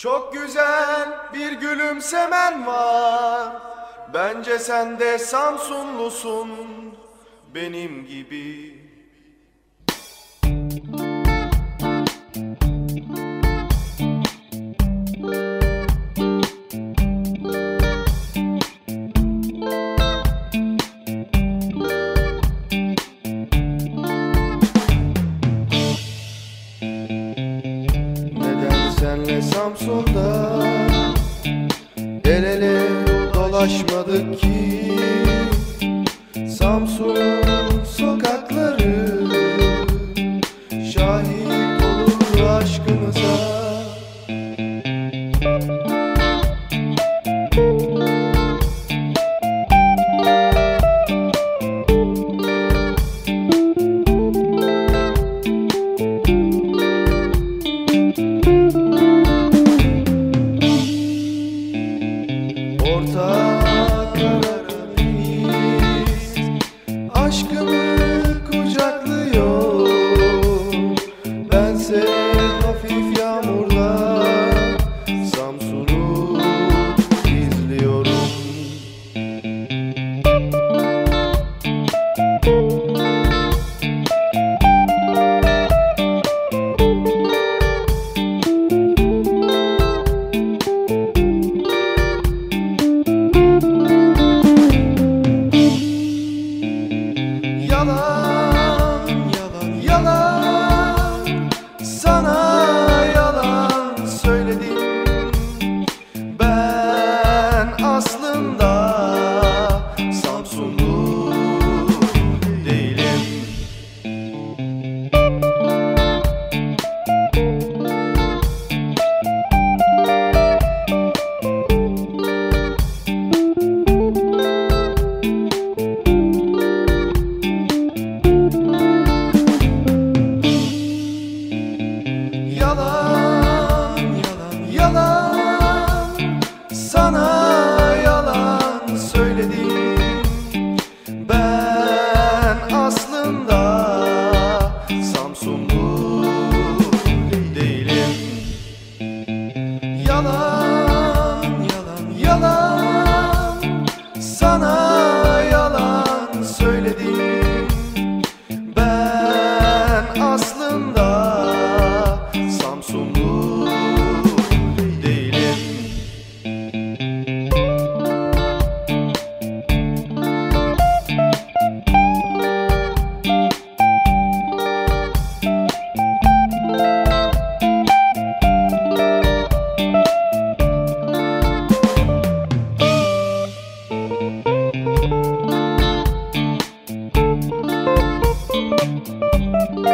Çok güzel bir gülümsemen var. Bence sen de Samsunlusun benim gibi Samsun'da El ele dolaşmadık ki. Samsun'un aslında Samsunlu değilim. you.